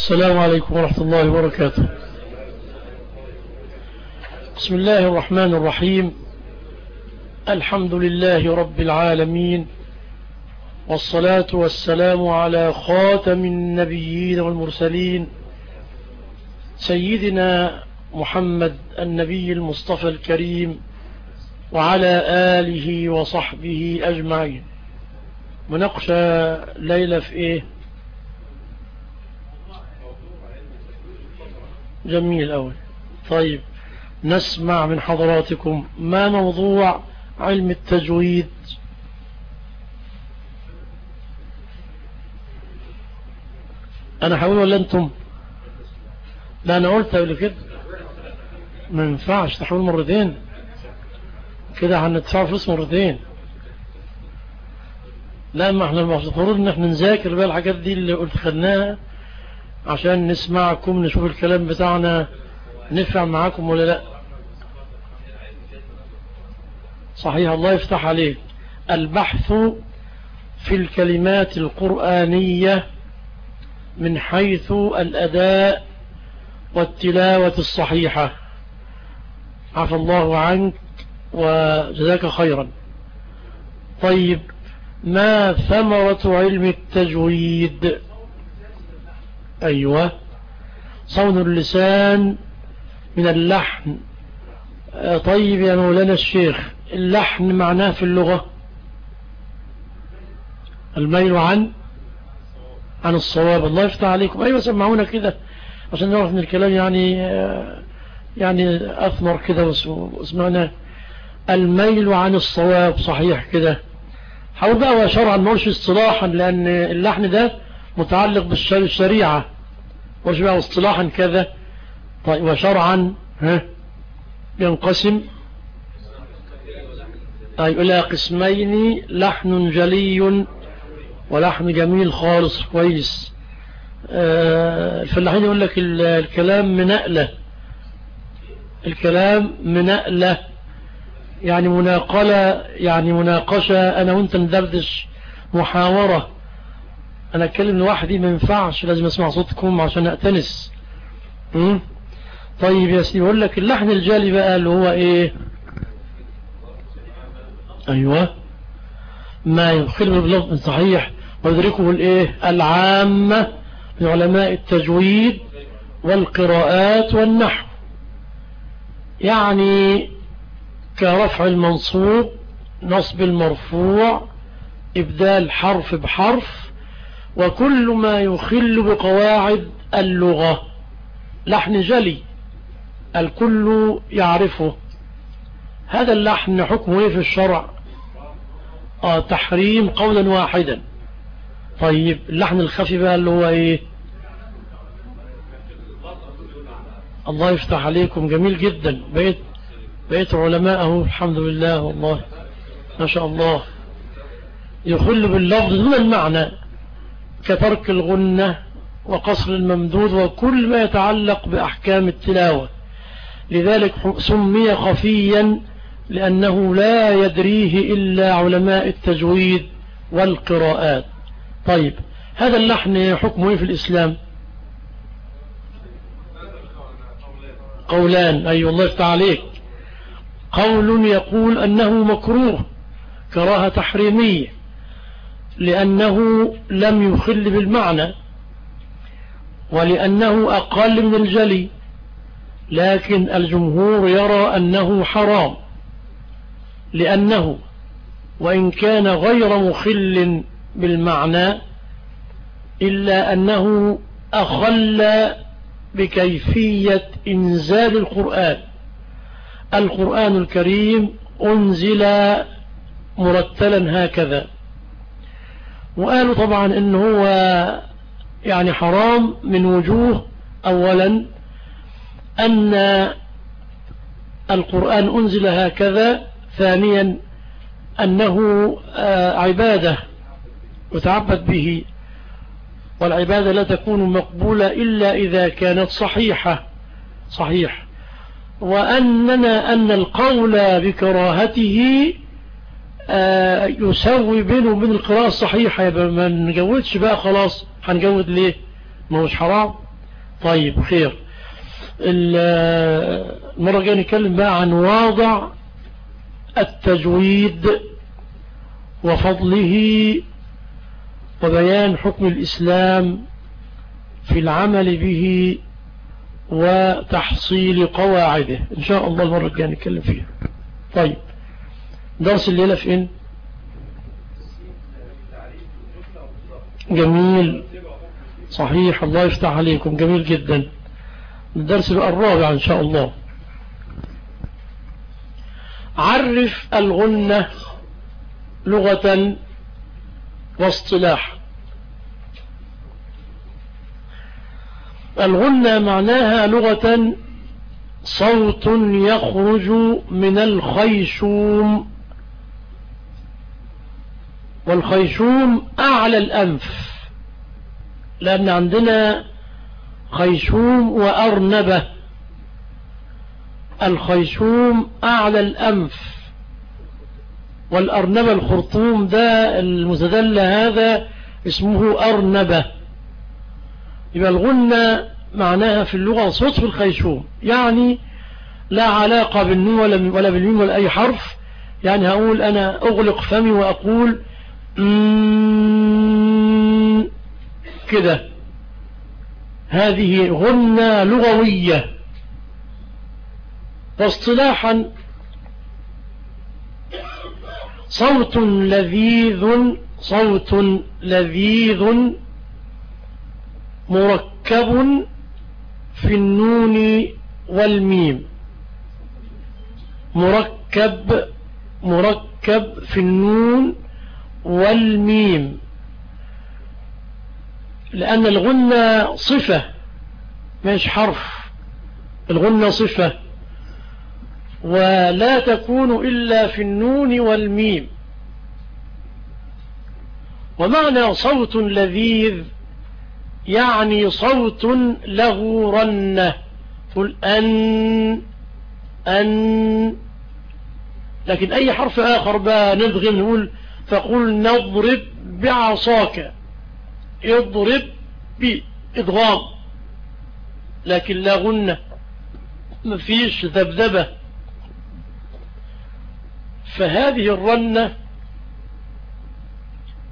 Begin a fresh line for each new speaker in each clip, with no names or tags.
السلام عليكم ورحمة الله وبركاته. بسم الله الرحمن الرحيم. الحمد لله رب العالمين. والصلاة والسلام على خاتم النبيين والمرسلين. سيدنا محمد النبي المصطفى الكريم وعلى آله وصحبه أجمعين. مناقشة ليلة في إيه؟ جميل أول طيب نسمع من حضراتكم ما موضوع علم التجويد؟ أنا حاول ولا أنتم؟ لا أنا قلت قبل كده. ما ينفعش تحاول مرتين. كده هندفع فلوس مرتين. لا ما إحنا المفروض إن إحنا نذاكر بقى الحاجات دي اللي قلت خدناها. عشان نسمعكم نشوف الكلام بتاعنا نفع معاكم ولا لأ. صحيح الله يفتح عليك. البحث في الكلمات القرآنية من حيث الأداء والتلاوة الصحيحة. عفى الله عنك وجزاك خيرا. طيب ما ثمرة علم التجويد؟ أيوة. صون اللسان من اللحن. طيب يا مولانا الشيخ اللحن معناه في اللغة؟ الميل عن؟ عن الصواب. الله يفتح عليكم. أيوة سمعونا كده عشان نعرف من الكلام يعني يعني أثمر كده واسمعنا الميل عن الصواب صحيح كده. حاول بقى وشرعا ما قولش اصطلاحا لأن اللحن ده متعلق بالشريعة وش بقى؟ اصطلاحا كذا. طيب وشرعا ها ينقسم. طيب إلى قسمين. لحن جلي ولحن جميل خالص كويس. آه الفلاحين يقول لك الكلام منقلة الكلام منقلة يعني مناقلة يعني مناقشة. أنا وأنت ندردش محاورة. أنا أتكلم لوحدي ما ينفعش لازم أسمع صوتكم عشان أأتنس م? طيب يا سيدي يقول لك اللحن الجالي بقى اللي هو إيه؟ أيوة. ما يخل باللفظ. صحيح. ويدركه الإيه؟ العامة من علماء التجويد والقراءات والنحو. يعني كرفع المنصوب نصب المرفوع إبدال حرف بحرف وكل ما يخل بقواعد اللغة. لحن جلي الكل يعرفه. هذا اللحن حكمه إيه في الشرع؟ آه تحريم قولا واحدا. طيب اللحن الخفي بقى اللي هو إيه؟ الله يفتح عليكم. جميل جدا. بقيت بقيت علماءه الحمد لله والله. ما شاء الله. يخل باللفظ دون المعنى. كترك الغنة وقصر الممدود وكل ما يتعلق بأحكام التلاوة. لذلك سمي خفيا لأنه لا يدريه إلا علماء التجويد والقراءات. طيب هذا اللحن حكمه في الإسلام؟ قولان. أي أيوة الله يفتح عليك. قول يقول أنه مكروه كراهة تحريمية. لأنه لم يخل بالمعنى ولأنه أقل من الجلي لكن الجمهور يرى أنه حرام لأنه وإن كان غير مخل بالمعنى إلا أنه أخل بكيفية إنزال القرآن. القرآن الكريم أنزل مرتلا هكذا. وقالوا طبعا إن هو يعني حرام من وجوه أولا أن القرآن أنزل هكذا ثانيا أنه عبادة يتعبد به والعبادة لا تكون مقبولة إلا إذا كانت صحيحة صحيح. وأننا أن القول بكراهته يسوي بينه وبين القراءة الصحيحة. يبقى ما نجودش بقى خلاص هنجود ليه؟ ما هوش حرام. طيب خير. المرة الجاية نتكلم بقى عن واضع التجويد وفضله وبيان حكم الإسلام في العمل به وتحصيل قواعده. إن شاء الله المرة الجاية نتكلم فيها. طيب. درس الليلة فين؟ جميل. صحيح الله يفتح عليكم. جميل جدا. الدرس الرابع إن شاء الله. عرف الغنة لغة واصطلاح. الغنة معناها لغة صوت يخرج من الخيشوم. والخيشوم أعلى الأنف لأن عندنا خيشوم وأرنبة. الخيشوم أعلى الأنف والأرنبة الخرطوم ده المتدل هذا اسمه أرنبة. يبقى الغنة معناها في اللغة صوت في الخيشوم يعني لا علاقة بالنون ولا, ولا بالميم ولا أي حرف. يعني هقول أنا أغلق فمي وأقول كده. هذه غنة لغوية. واصطلاحا صوت لذيذ صوت لذيذ مركب في النون والميم. مركب مركب في النون والميم. لأن الغنة صفة مش حرف. الغنة صفة. ولا تكون إلا في النون والميم. ومعنى صوت لذيذ يعني صوت له رنة قل أن أن. لكن أي حرف آخر بقى نبغي نقول فقل نضرب بعصاك. اضرب بإضغام. لكن لا غنة. مفيش ذبذبة. فهذه الرنة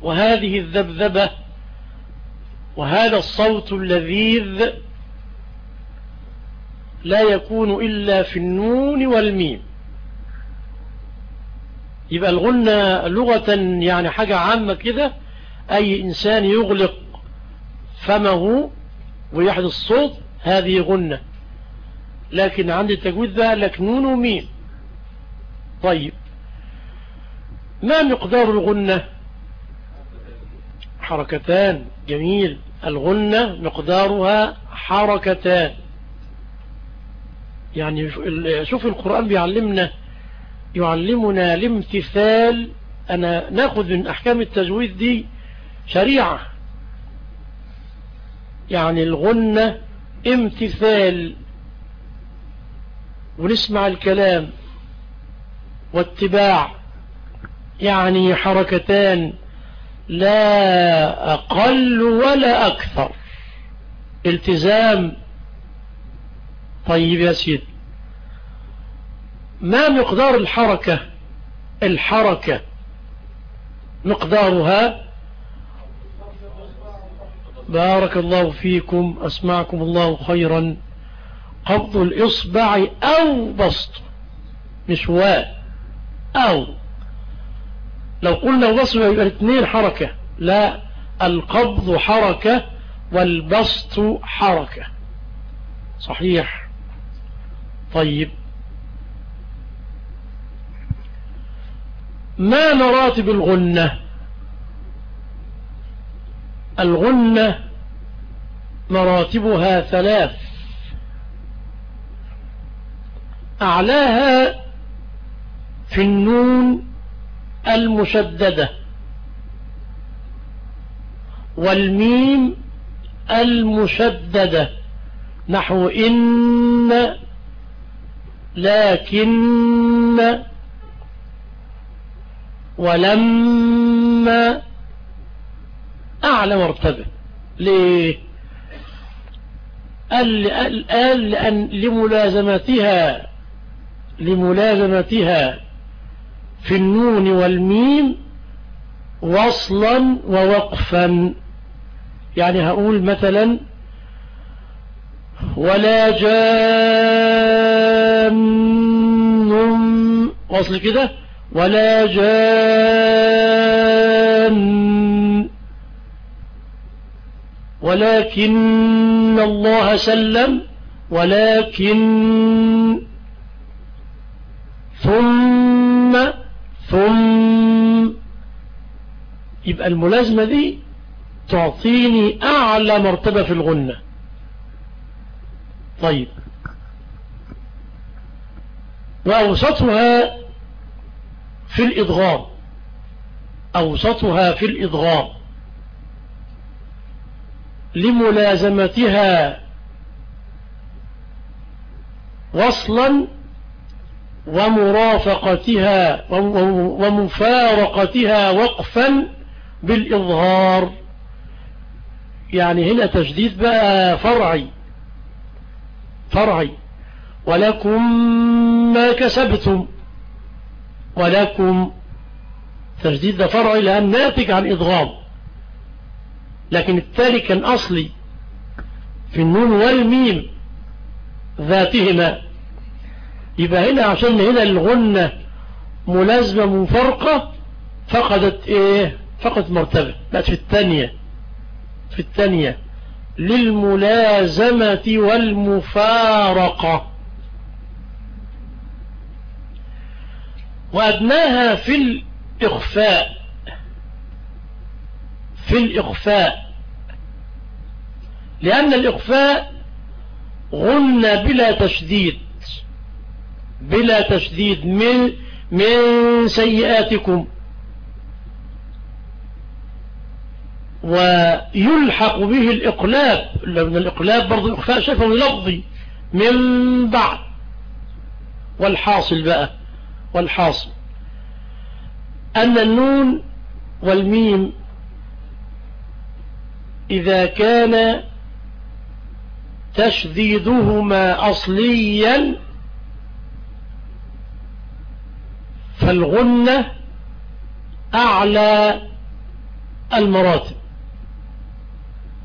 وهذه الذبذبة وهذا الصوت اللذيذ لا يكون إلا في النون والميم. يبقى الغنة لغة يعني حاجة عامة كده أي إنسان يغلق فمه ويحدث صوت هذه غنة لكن عند التجويد بقى لك نون وميم. طيب. ما مقدار الغنة حركتان. جميل. الغنة مقدارها حركتان. يعني شوف القرآن بيعلمنا يعلمنا الامتثال. أنا نأخذ من أحكام التجويد دي شريعة. يعني الغنة امتثال. ونسمع الكلام واتباع. يعني حركتان. لا أقل ولا أكثر. التزام. طيب يا سيد ما مقدار الحركة؟ الحركة مقدارها بارك الله فيكم أسمعكم الله خيرا. قبض الإصبع أو بسط؟ مش واء أو. لو قلنا بسط يبقى الاثنين حركة. لا القبض حركة والبسط حركة. صحيح. طيب. ما مراتب الغنة؟ الغنة مراتبها ثلاث. أعلاها في النون المشددة. والميم المشددة. نحو إن لكن ولما أعلى مرتبة ليه؟ قال لأن لملازمتها لملازمتها في النون والميم وصلا ووقفا. يعني هقول مثلا ولا جان وصل كده؟ ولا جان. ولكن الله سلم. ولكن ثم ثم. يبقى الملازمة دي تعطيني أعلى مرتبة في الغنة طيب. وأوسطها في الإضغام. أوسطها في الإضغام. لملازمتها وصلا ومرافقتها ومفارقتها وقفا بالإظهار. يعني هنا تجديد بقى فرعي. فرعي. ولكم ما كسبتم. ولكم تجديد ده فرعي لأن ناتج عن إضغام. لكن التالي كان أصلي في النون والميم ذاتهما. يبقى هنا عشان هنا الغنة ملازمة مفرقة فقدت إيه؟ فقدت مرتبة. بقت في الثانية. في الثانية. للملازمة والمفارقة. وأدناها في الإخفاء في الإخفاء لأن الإخفاء غن بلا تشديد بلا تشديد من من سيئاتكم. ويلحق به الإقلاب لأن الإقلاب برضو إخفاء شفوي لفظي من بعد. والحاصل بقى والحاصل. أن النون والميم إذا كان تشديدهما أصليا فالغنة أعلى المراتب.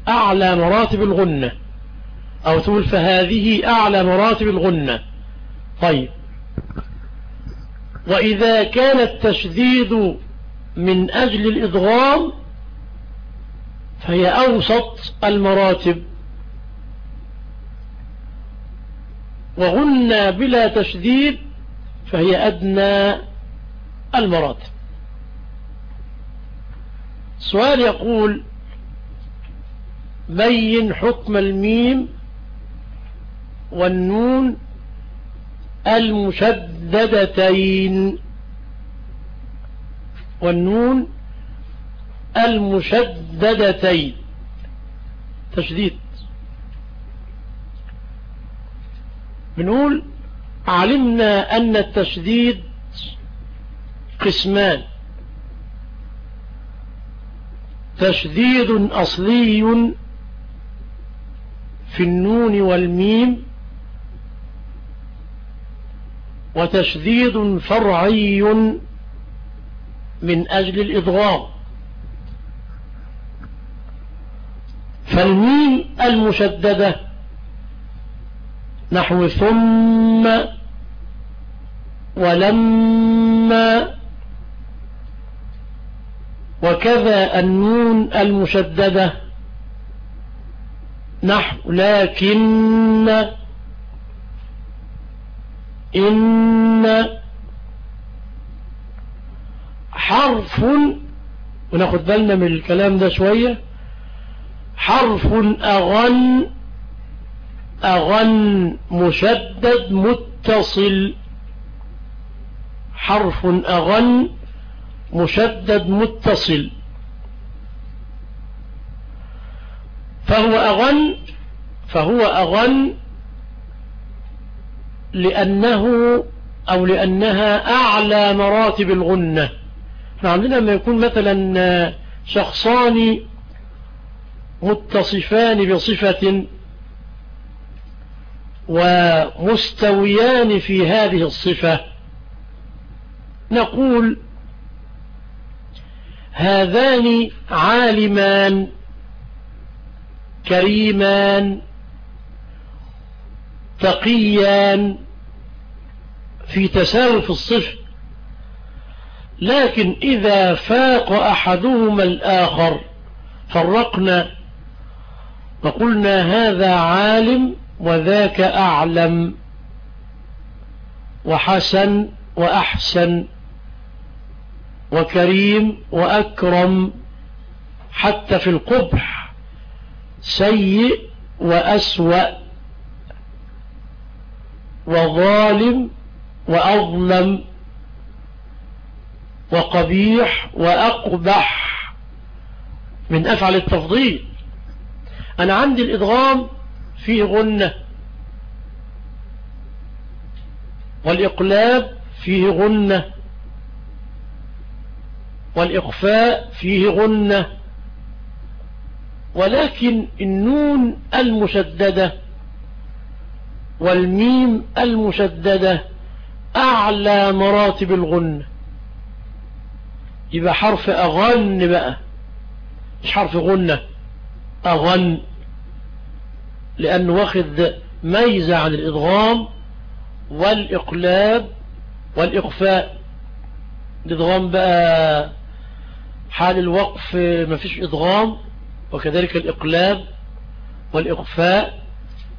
أعلى مراتب الغنة. أو تقول فهذه أعلى مراتب الغنة. طيب. وإذا كان التشديد من أجل الإضغام فهي أوسط المراتب. وغنى بلا تشديد فهي أدنى المراتب. سؤال يقول بين حكم الميم والنون المشددتين. والنون المشددتين. تشديد. بنقول علمنا أن التشديد قسمان. تشديد أصلي في النون والميم وتشديد فرعي من أجل الإضغام فالميم المشددة نحو ثم ولما وكذا النون المشددة نحو لكن إن حرف وناخد بالنا من الكلام ده شوية. حرف أغن أغن مشدد متصل. حرف أغن مشدد متصل. فهو أغن فهو أغن لأنه أو لأنها أعلى مراتب الغنة. إحنا عندنا لما يكون مثلا شخصان متصفان بصفة ومستويان في هذه الصفة. نقول هذان عالمان كريمان تقيان في تساوي في الصفة لكن إذا فاق أحدهما الآخر فرقنا وقلنا هذا عالم وذاك أعلم وحسن وأحسن وكريم وأكرم حتى في القبح سيء وأسوأ وظالم وأظلم وقبيح وأقبح من أفعل التفضيل. أنا عندي الإدغام فيه غنة والإقلاب فيه غنة والإخفاء فيه غنة ولكن النون المشددة والميم المشددة أعلى مراتب الغنة يبقى حرف أغن بقى. مش حرف غنة أغن. لأنه واخد ميزة عن الإضغام والإقلاب والإخفاء الإضغام بقى حال الوقف ما فيش إضغام وكذلك الإقلاب والإخفاء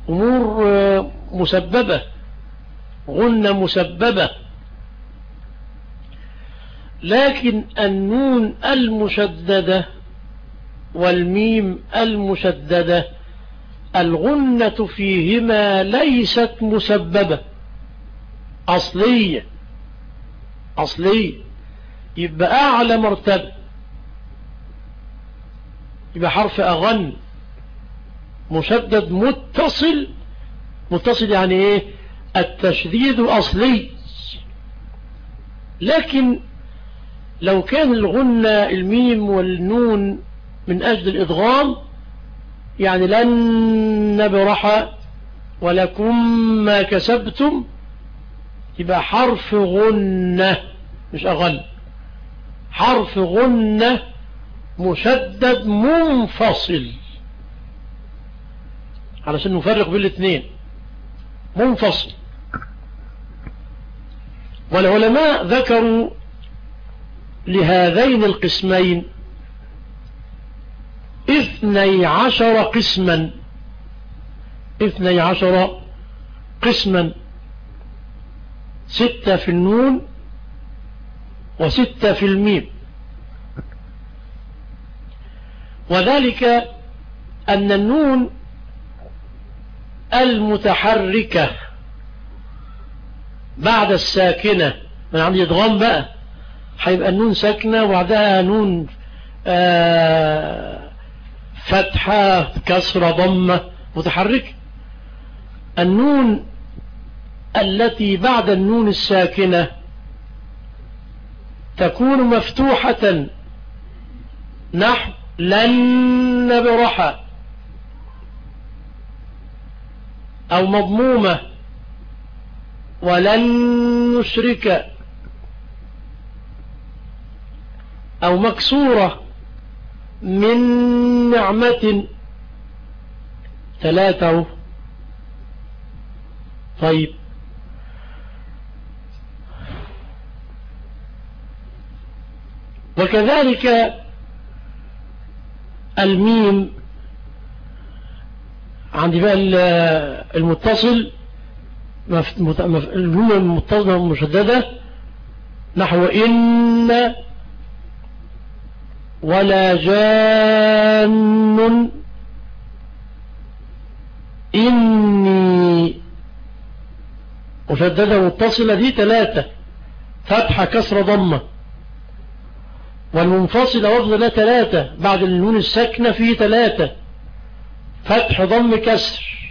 أمور مسببة. غنة مسببة. لكن النون المشددة والميم المشددة الغنة فيهما ليست مسببة. أصلية. أصلية. يبقى أعلى مرتبة. يبقى حرف أغن. مشدد متصل. متصل يعني إيه؟ التشديد أصلي لكن لو كان الغنة الميم والنون من أجل الإضغام يعني لن نبرح ولكم ما كسبتم يبقى حرف غنة مش أغل. حرف غنة مشدد منفصل. علشان نفرق بين الاثنين. منفصل. والعلماء ذكروا لهذين القسمين اثني عشر قسما اثني عشر قسما ستة في النون وستة في الميم. وذلك أن النون المتحركة بعد الساكنة. من عند يضغم بقى. هيبقى النون ساكنة وبعدها نون آه فتحة كسرة ضمة متحركة. النون التي بعد النون الساكنة تكون مفتوحة. نحو لن نبرح أو مضمومة. ولن نشرك أو مكسورة من نعمة ثلاثة. طيب. وكذلك الميم عندي بقى المتصل الجملة المتصلة المشددة نحو إن ولا جان إني مشددة متصلة دي ثلاثة. فتحة كسر ضمة. والمنفصلة وفض لا ثلاثة. بعد النون الساكنة في ثلاثة. فتح ضم كسر.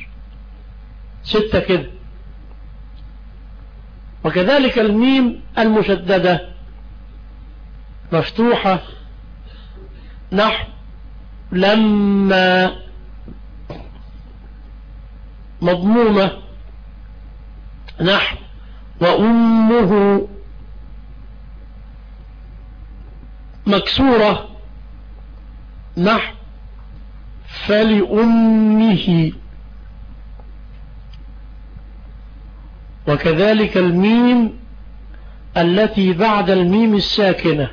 ستة كده. وكذلك الميم المشددة مفتوحة نحو لما مضمومة نحو وأمه مكسورة نحو فلأمه. وكذلك الميم التي بعد الميم الساكنة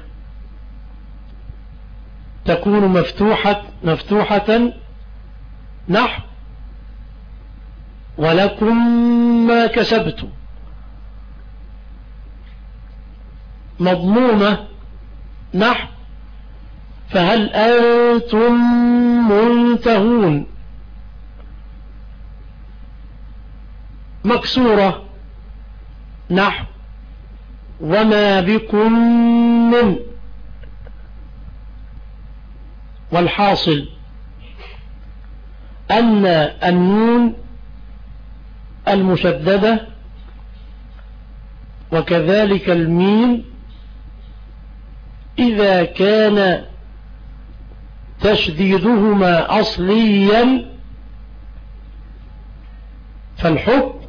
تكون مفتوحة, مفتوحة نحو ولكم ما كسبتم. مضمومة نحو فهل أنتم منتهون؟ مكسورة نحو وما بكم من والحاصل أن النون المشددة وكذلك الميم إذا كان تشديدهما أصليا فالحكم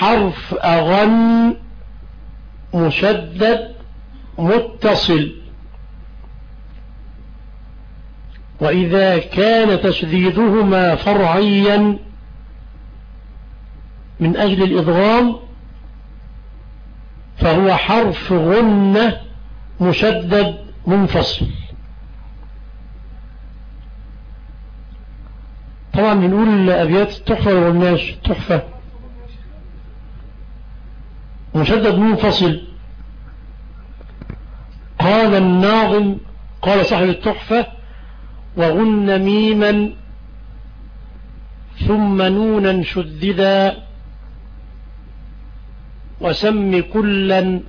حرف أغن مشدد متصل. وإذا كان تشديدهما فرعيا من أجل الإضغام فهو حرف غنة مشدد منفصل. طبعا بنقول أبيات التحفة والناش تحفة. مشدد منفصل. قال الناظم قال صاحب التحفة وغن ميما ثم نونا شددا وسم كلا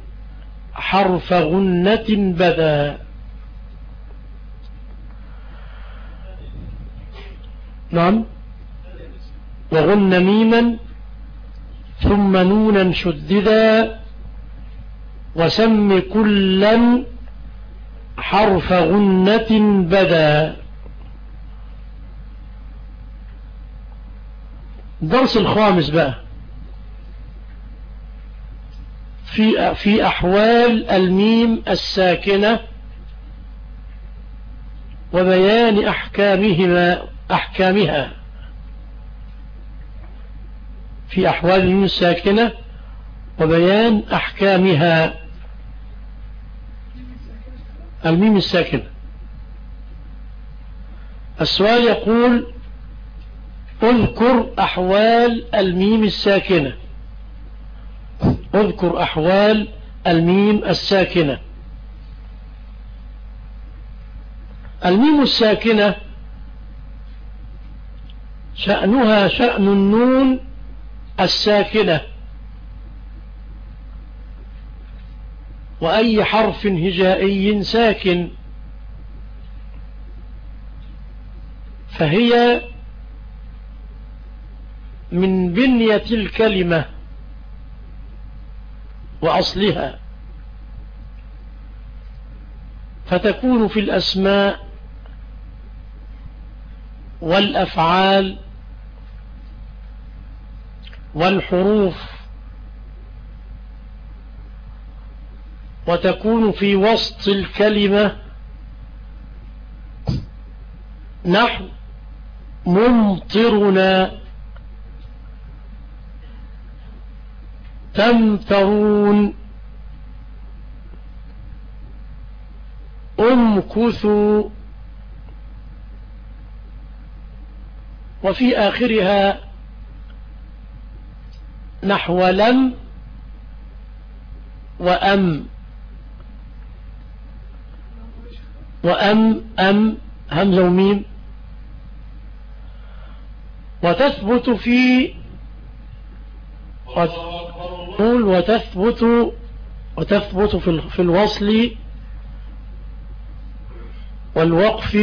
حرف غنة بدا. نعم. وغن ميما ثم نونا شددا وسم كلا حرف غنة بدا. الدرس الخامس بقى. في في أحوال الميم الساكنة وبيان أحكامهما أحكامها. في أحوال الساكنة وبيان أحكامها. الميم الساكنة. السؤال يقول اذكر أحوال الميم الساكنة. اذكر أحوال الميم الساكنة. الميم الساكنة شأنها شأن النون الساكنة. وأي حرف هجائي ساكن. فهي من بنية الكلمة وأصلها. فتكون في الأسماء والأفعال والحروف وتكون في وسط الكلمة نحو ممطرنا تمترون امكثوا وفي آخرها نحو لم وأم. وأم أم همزة وميم وتثبت في نقول وتثبت وتثبت في الوصل والوقف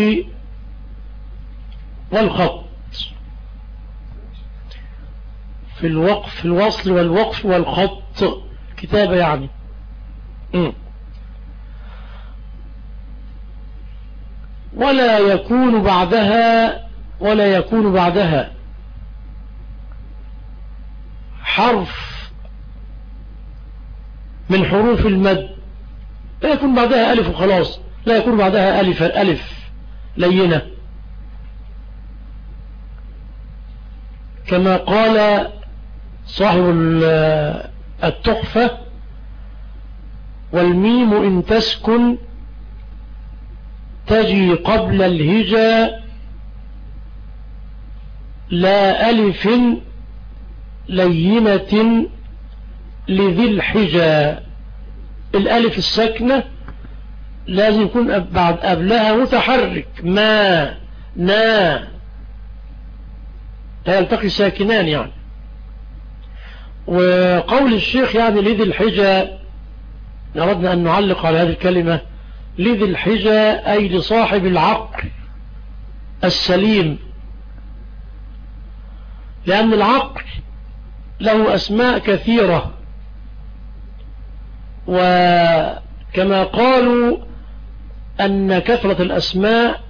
والخط. في الوقف في الوصل والوقف والخط. كتابة يعني. ولا يكون بعدها ولا يكون بعدها. حرف من حروف المد. لا يكون بعدها ألف وخلاص. لا يكون بعدها ألف ألف لينة. كما قال صاحب التحفة والميم إن تسكن تجي قبل الهجا لا ألف لينة لذي الحجا. الألف الساكنة لازم يكون بعد قبلها متحرك. ما نا. لا يلتقي ساكنان يعني. وقول الشيخ يعني لذي الحجا أردنا أن نعلق على هذه الكلمة لذي الحجا أي لصاحب العقل السليم. لأن العقل له أسماء كثيرة. وكما قالوا أن كثرة الأسماء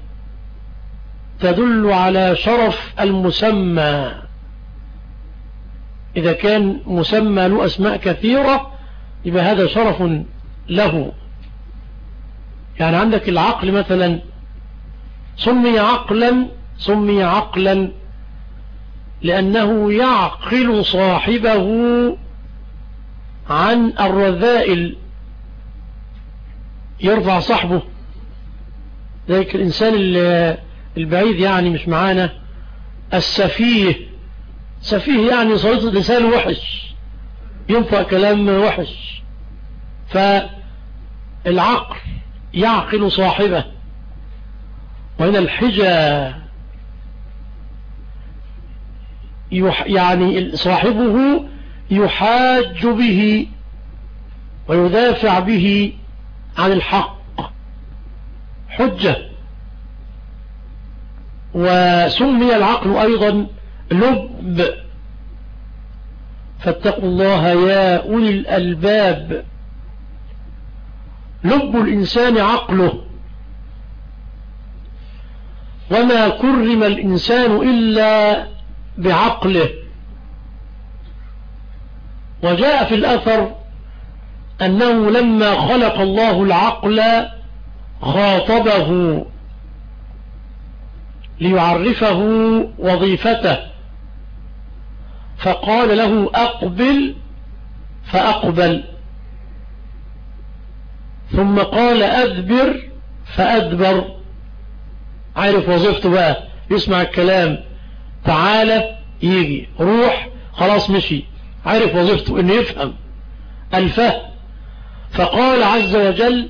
تدل على شرف المسمى. إذا كان مسمى له أسماء كثيرة يبقى هذا شرف له. يعني عندك العقل مثلا سمي عقلا سمي عقلا لأنه يعقل صاحبه عن الرذائل. يرفع صاحبه. ذلك الإنسان البعيد يعني مش معانا السفيه. سفيه يعني صوت لسان وحش ينفع كلام وحش. فالعقل يعقل صاحبه وهنا الحجة يعني صاحبه يحاج به ويدافع به عن الحق. حجة. وسمي العقل أيضا لب. فاتقوا الله يا أولي الألباب. لب الإنسان عقله. وما كرم الإنسان إلا بعقله. وجاء في الأثر أنه لما خلق الله العقل خاطبه ليعرفه وظيفته. فقال له أقبل فأقبل. ثم قال أدبر فأدبر. عارف وظيفته بقى يسمع الكلام. تعالى يجي. روح خلاص مشي. عارف وظيفته إنه يفهم. الفهم فقال عز وجل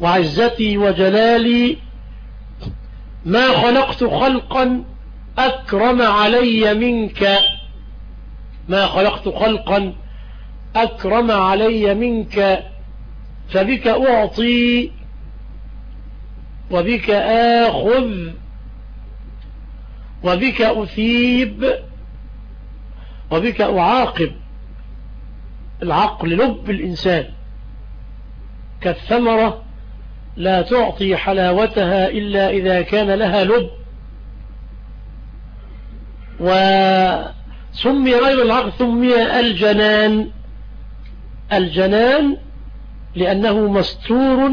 وعزتي وجلالي ما خلقت خلقا أكرم علي منك. ما خلقت خلقا أكرم علي منك فبك أعطي وبك آخذ وبك أثيب وبك أعاقب. العقل لب الإنسان. كالثمرة لا تعطي حلاوتها إلا إذا كان لها لب. وسمي غير العقل سمي الجنان. الجنان لأنه مستور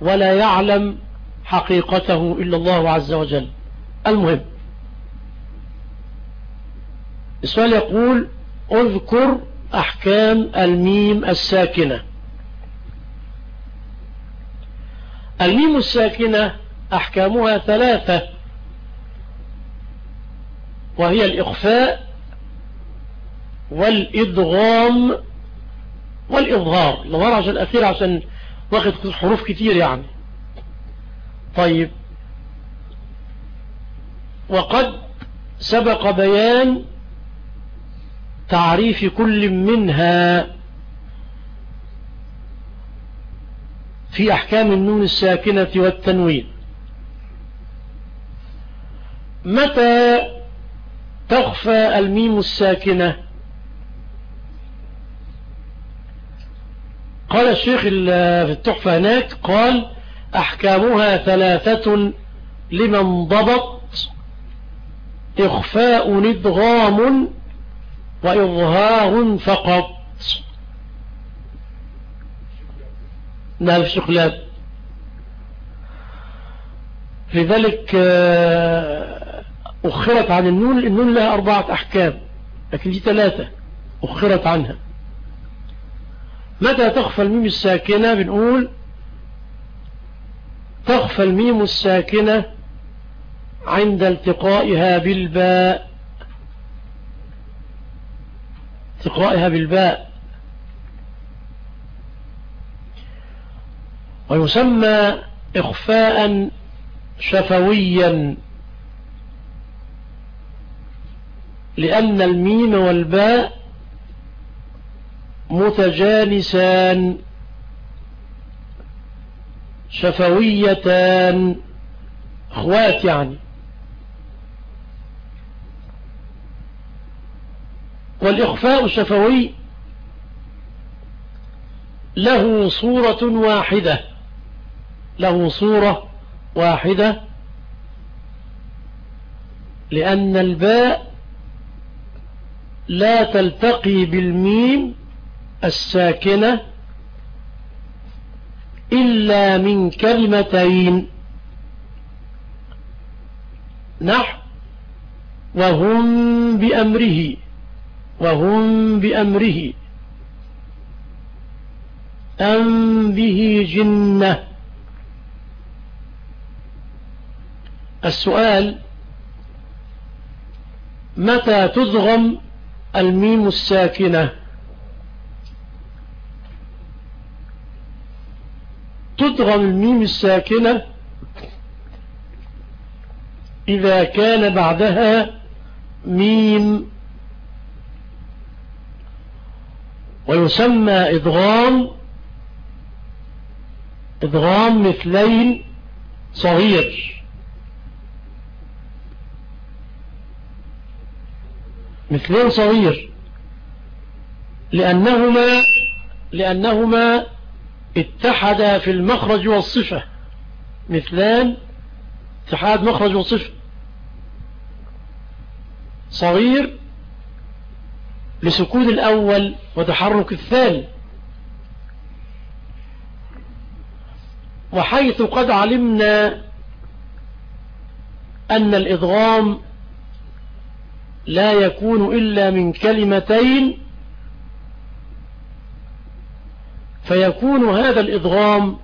ولا يعلم حقيقته إلا الله عز وجل. المهم السؤال يقول اذكر أحكام الميم الساكنة. الميم الساكنة أحكامها ثلاثة وهي الإخفاء والإدغام والإظهار. الإظهار عشان الأخير عشان واخد حروف كتير يعني. طيب. وقد سبق بيان تعريف كل منها في أحكام النون الساكنة والتنوين. متى تخفى الميم الساكنة؟ قال الشيخ في التحفة هناك قال أحكامها ثلاثة لمن ضبط إخفاء ندغام وإظهار فقط. نعم شقلاب لذلك آه، أخرت عن النون النون لها أربعة أحكام لكن دي ثلاثة أخرت عنها. متى تخفى الميم الساكنة؟ بنقول تخفى الميم الساكنة عند التقائها بالباء. التقائها بالباء. ويسمى إخفاء شفويا لأن الميم والباء متجانسان شفويتان اخوات يعني. والإخفاء الشفوي له صورة واحدة له صورة واحدة لأن الباء لا تلتقي بالميم الساكنة إلا من كلمتين. نحو وهم بأمره وهم بأمره. أم به جنة. السؤال متى تضغم الميم الساكنة؟ تدغم الميم الساكنة إذا كان بعدها ميم. ويسمى إدغام إدغام مثلين صغير. مثلين صغير. لأنهما لأنهما اتحدا في المخرج والصفة. مثلان اتحاد مخرج وصفة. صغير لسكون الأول وتحرك الثاني. وحيث قد علمنا أن الإضغام لا يكون إلا من كلمتين فيكون هذا الإضغام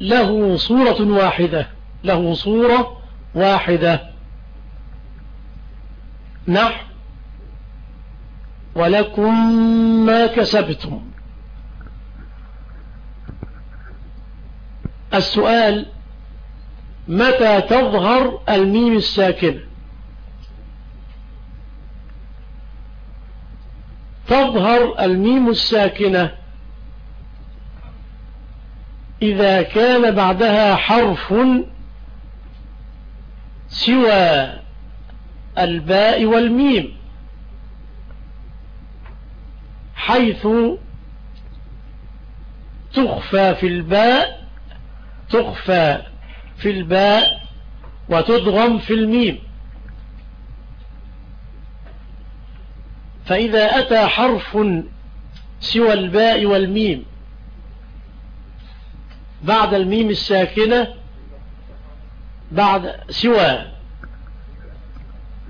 له صورة واحدة له صورة واحدة. نحو ولكم ما كسبتم. السؤال متى تظهر الميم الساكنة؟ تظهر الميم الساكنة. إذا كان بعدها حرف سوى الباء والميم حيث تخفى في الباء تخفى في الباء وتضغم في الميم. فإذا أتى حرف سوى الباء والميم بعد الميم الساكنة بعد سوى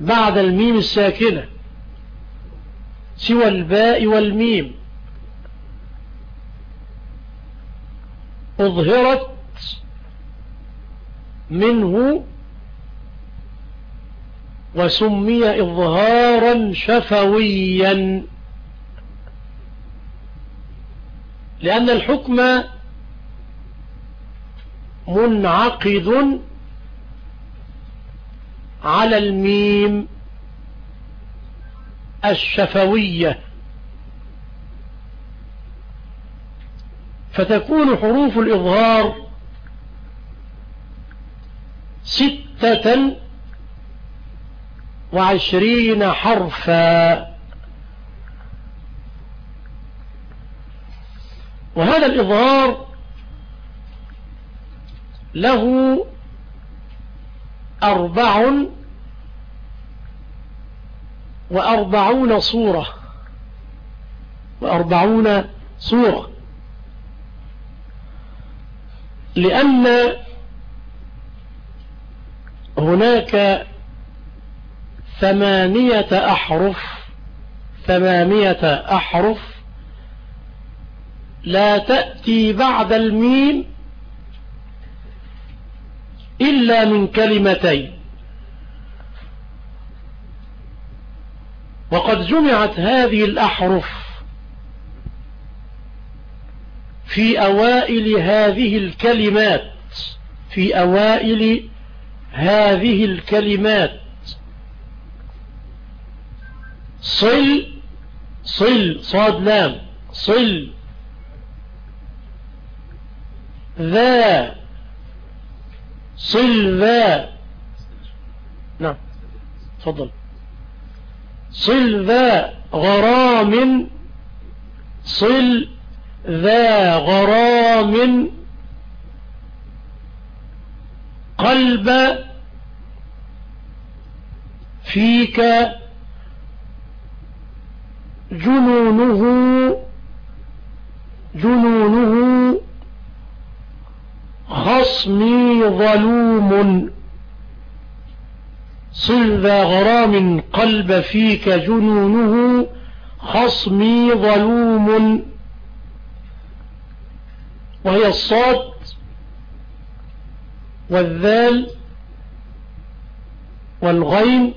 بعد الميم الساكنة سوى الباء والميم. أظهرت منه وسمي إظهارا شفويا. لأن الحكم منعقد على الميم الشفوية. فتكون حروف الإظهار ستة وعشرين حرفا. وهذا الإظهار له أربع وأربعون صورة. وأربعون صورة. لأن هناك ثمانية أحرف ثمانية أحرف. لا تأتي بعد الميم إلا من كلمتين. وقد جمعت هذه الأحرف في أوائل هذه الكلمات في أوائل هذه الكلمات. صل صل صاد لام صل. ذا صل ذا. نعم تفضل. صل ذا غرام صل ذا غرام. قلب فيك. جنونه جنونه. خصمي ظلوم. صل ذا غرام قلب فيك جنونه. خصمي ظلوم. وهي الصاد والذال والغين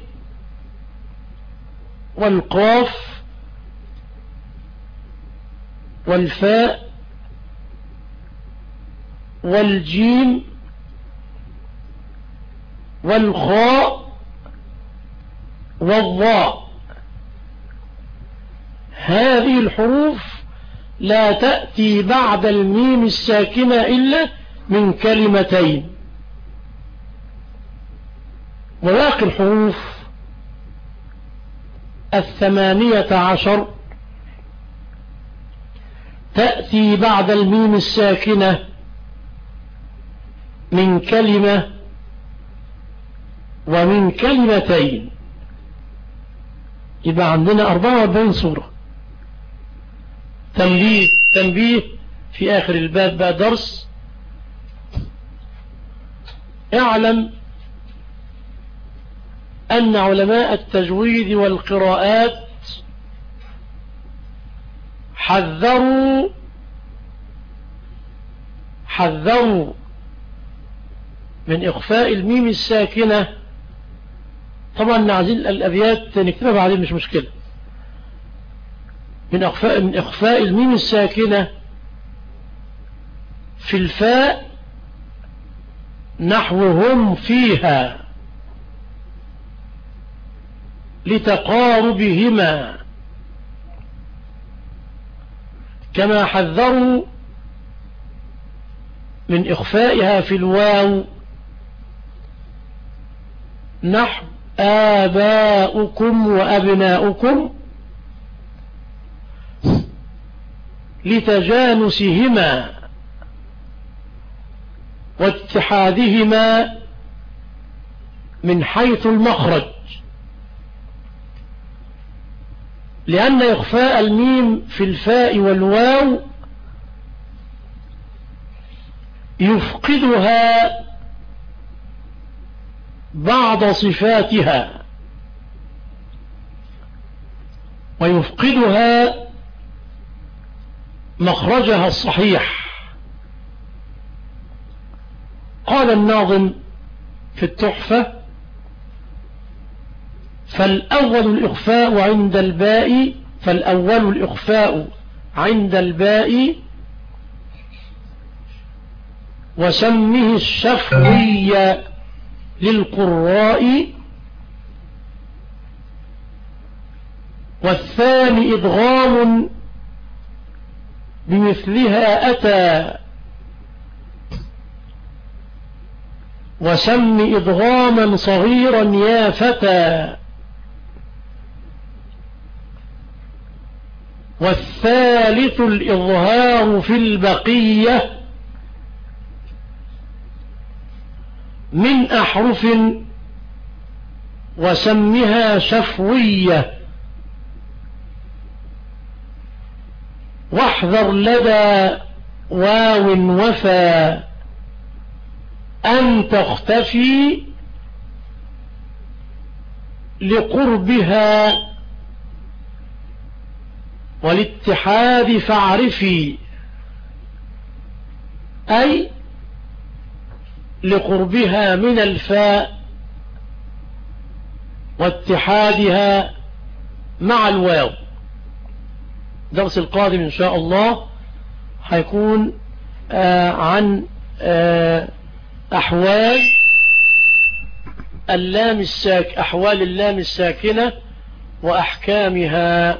والقاف والفاء والجيم والخاء والضاء. هذه الحروف لا تأتي بعد الميم الساكنة إلا من كلمتين. وباقي الحروف الثمانية عشر تأتي بعد الميم الساكنة من كلمة ومن كلمتين. يبقى عندنا 44 صورة تنبيه تنبيه في آخر الباب بقى درس. اعلم أن علماء التجويد والقراءات حذروا حذروا من إخفاء الميم الساكنة. طبعا عايزين الأبيات نكتبها بعدين مش مشكلة. من إخفاء, من إخفاء الميم الساكنة في الفاء نحوهم فيها لتقاربهما. كما حذروا من إخفائها في الواو. نحو آباؤكم وأبناؤكم لتجانسهما واتحادهما من حيث المخرج. لأن إخفاء الميم في الفاء والواو يفقدها بعض صفاتها ويفقدها مخرجها الصحيح. قال الناظم في التحفة فالأول الإخفاء عند الباء فالأول الإخفاء عند الباء وسمه الشفوي للقراء. والثاني إدغام بمثلها أتى. وسم إدغاما صغيرا يا فتى. والثالث الإظهار في البقية من أحرف وسمها شفوية. واحذر لدى واو وفا أن تختفي لقربها والاتحاد فاعرفي. أي لقربها من الفاء واتحادها مع الواو. درس القادم إن شاء الله هيكون آه عن آه أحوال اللام الساك أحوال اللام الساكنة وأحكامها.